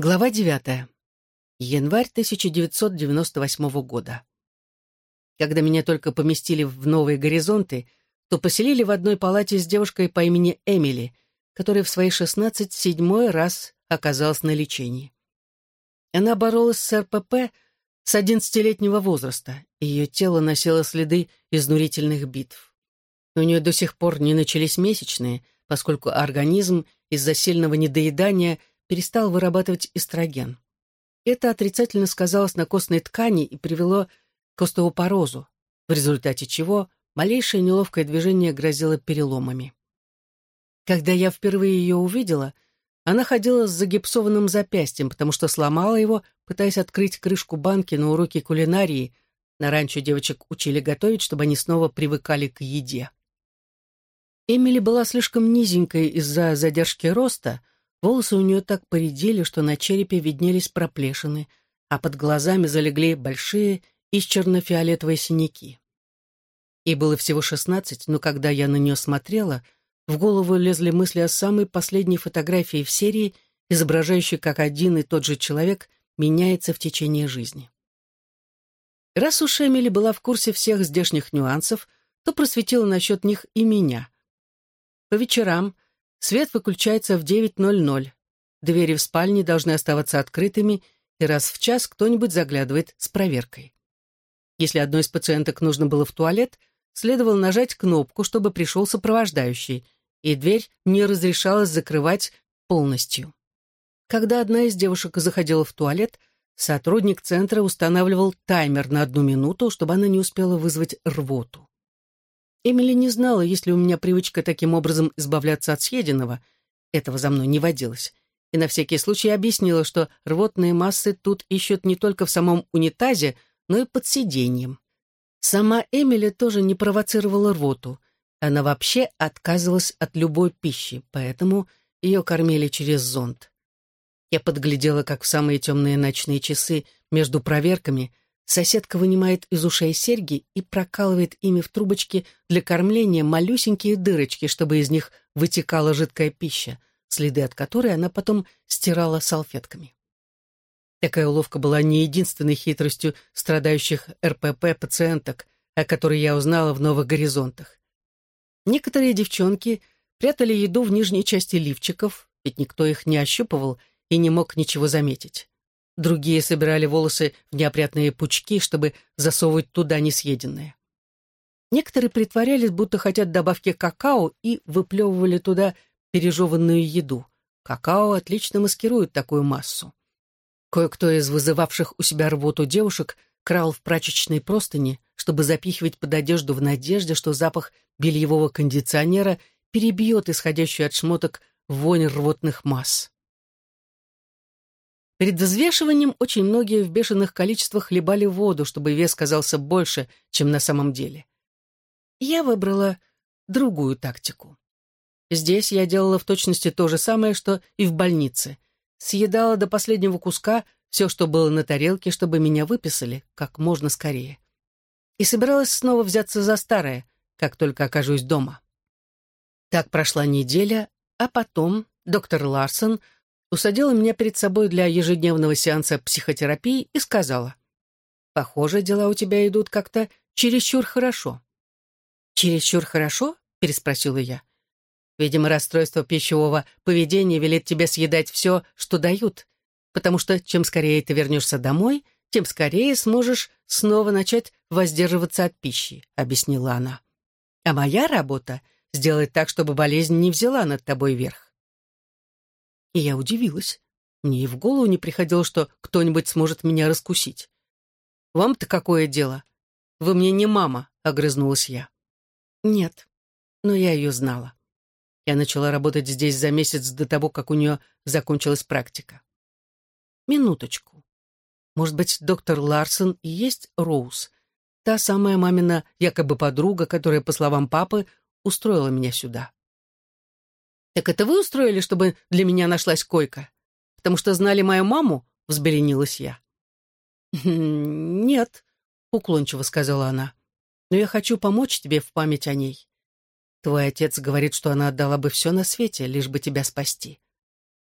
Глава девятая. Январь 1998 года. Когда меня только поместили в новые горизонты, то поселили в одной палате с девушкой по имени Эмили, которая в свои шестнадцать седьмой раз оказалась на лечении. Она боролась с РПП с одиннадцатилетнего возраста, и ее тело носило следы изнурительных битв. У нее до сих пор не начались месячные, поскольку организм из-за сильного недоедания – перестал вырабатывать эстроген. Это отрицательно сказалось на костной ткани и привело к остеопорозу, в результате чего малейшее неловкое движение грозило переломами. Когда я впервые ее увидела, она ходила с загипсованным запястьем, потому что сломала его, пытаясь открыть крышку банки на уроке кулинарии. На ранчо девочек учили готовить, чтобы они снова привыкали к еде. Эмили была слишком низенькой из-за задержки роста — Волосы у нее так поредели, что на черепе виднелись проплешины, а под глазами залегли большие исчерно-фиолетовые синяки. Ей было всего шестнадцать, но когда я на нее смотрела, в голову лезли мысли о самой последней фотографии в серии, изображающей, как один и тот же человек меняется в течение жизни. Раз уж Эмили была в курсе всех здешних нюансов, то просветила насчет них и меня. По вечерам — Свет выключается в 9.00. Двери в спальне должны оставаться открытыми, и раз в час кто-нибудь заглядывает с проверкой. Если одной из пациенток нужно было в туалет, следовало нажать кнопку, чтобы пришел сопровождающий, и дверь не разрешалось закрывать полностью. Когда одна из девушек заходила в туалет, сотрудник центра устанавливал таймер на одну минуту, чтобы она не успела вызвать рвоту. Эмили не знала, есть ли у меня привычка таким образом избавляться от съеденного. Этого за мной не водилось. И на всякий случай объяснила, что рвотные массы тут ищут не только в самом унитазе, но и под сиденьем. Сама Эмили тоже не провоцировала рвоту. Она вообще отказывалась от любой пищи, поэтому ее кормили через зонт. Я подглядела, как в самые темные ночные часы между проверками — Соседка вынимает из ушей серьги и прокалывает ими в трубочки для кормления малюсенькие дырочки, чтобы из них вытекала жидкая пища, следы от которой она потом стирала салфетками. Такая уловка была не единственной хитростью страдающих РПП пациенток, о которой я узнала в новых горизонтах. Некоторые девчонки прятали еду в нижней части лифчиков, ведь никто их не ощупывал и не мог ничего заметить. Другие собирали волосы в неопрятные пучки, чтобы засовывать туда несъеденное. Некоторые притворялись, будто хотят добавки какао, и выплевывали туда пережеванную еду. Какао отлично маскирует такую массу. Кое-кто из вызывавших у себя рвоту девушек крал в прачечной простыни, чтобы запихивать под одежду в надежде, что запах бельевого кондиционера перебьет исходящую от шмоток вонь рвотных масс. Перед взвешиванием очень многие в бешеных количествах хлебали воду, чтобы вес казался больше, чем на самом деле. Я выбрала другую тактику. Здесь я делала в точности то же самое, что и в больнице. Съедала до последнего куска все, что было на тарелке, чтобы меня выписали как можно скорее. И собиралась снова взяться за старое, как только окажусь дома. Так прошла неделя, а потом доктор Ларсон — усадила меня перед собой для ежедневного сеанса психотерапии и сказала, «Похоже, дела у тебя идут как-то чересчур хорошо». «Чересчур хорошо?» — переспросила я. «Видимо, расстройство пищевого поведения велит тебе съедать все, что дают, потому что чем скорее ты вернешься домой, тем скорее сможешь снова начать воздерживаться от пищи», — объяснила она. «А моя работа — сделать так, чтобы болезнь не взяла над тобой верх. И я удивилась. Мне и в голову не приходило, что кто-нибудь сможет меня раскусить. «Вам-то какое дело? Вы мне не мама», — огрызнулась я. «Нет, но я ее знала. Я начала работать здесь за месяц до того, как у нее закончилась практика. Минуточку. Может быть, доктор Ларсон и есть Роуз, та самая мамина якобы подруга, которая, по словам папы, устроила меня сюда. «Так это вы устроили, чтобы для меня нашлась койка? Потому что знали мою маму?» — взбеленилась я. «Нет», — уклончиво сказала она. «Но я хочу помочь тебе в память о ней. Твой отец говорит, что она отдала бы все на свете, лишь бы тебя спасти.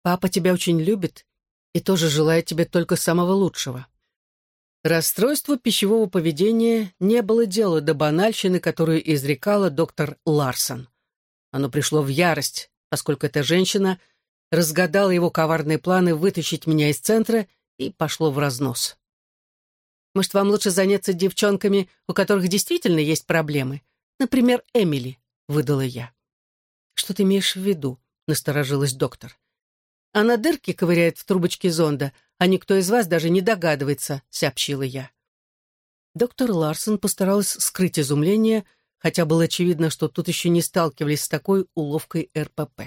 Папа тебя очень любит, и тоже желает тебе только самого лучшего. Расстройство пищевого поведения не было дела до банальщины, которую изрекала доктор Ларсон. Оно пришло в ярость, поскольку эта женщина разгадала его коварные планы вытащить меня из центра и пошло в разнос. Может, вам лучше заняться девчонками, у которых действительно есть проблемы? Например, Эмили, — выдала я. Что ты имеешь в виду? — насторожилась доктор. Она дырки ковыряет в трубочке зонда, а никто из вас даже не догадывается, — сообщила я. Доктор Ларсон постаралась скрыть изумление, хотя было очевидно, что тут еще не сталкивались с такой уловкой РПП.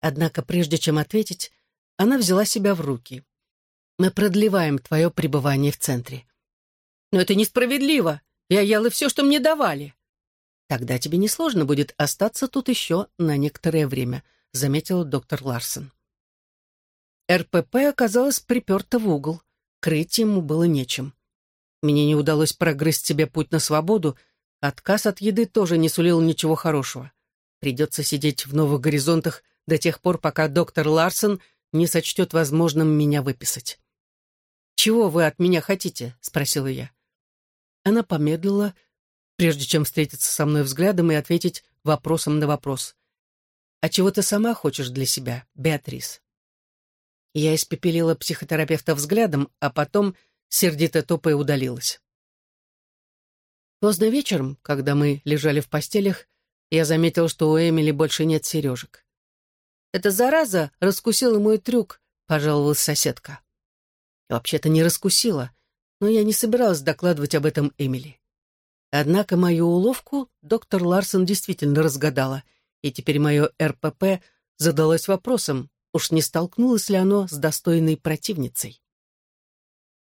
Однако, прежде чем ответить, она взяла себя в руки. «Мы продлеваем твое пребывание в центре». «Но это несправедливо. Я ела все, что мне давали». «Тогда тебе несложно будет остаться тут еще на некоторое время», — заметил доктор Ларсон. РПП оказалось приперто в угол. Крыть ему было нечем. Мне не удалось прогрызть себе путь на свободу, отказ от еды тоже не сулил ничего хорошего. Придется сидеть в новых горизонтах до тех пор, пока доктор Ларсон не сочтет возможным меня выписать. «Чего вы от меня хотите?» — спросила я. Она помедлила, прежде чем встретиться со мной взглядом и ответить вопросом на вопрос. «А чего ты сама хочешь для себя, Беатрис?» Я испепелила психотерапевта взглядом, а потом, сердито топая, удалилась. Поздно вечером, когда мы лежали в постелях, я заметил, что у Эмили больше нет сережек. «Эта зараза раскусила мой трюк», — пожаловалась соседка. Вообще-то не раскусила, но я не собиралась докладывать об этом Эмили. Однако мою уловку доктор Ларсон действительно разгадала, и теперь мое РПП задалось вопросом, уж не столкнулось ли оно с достойной противницей.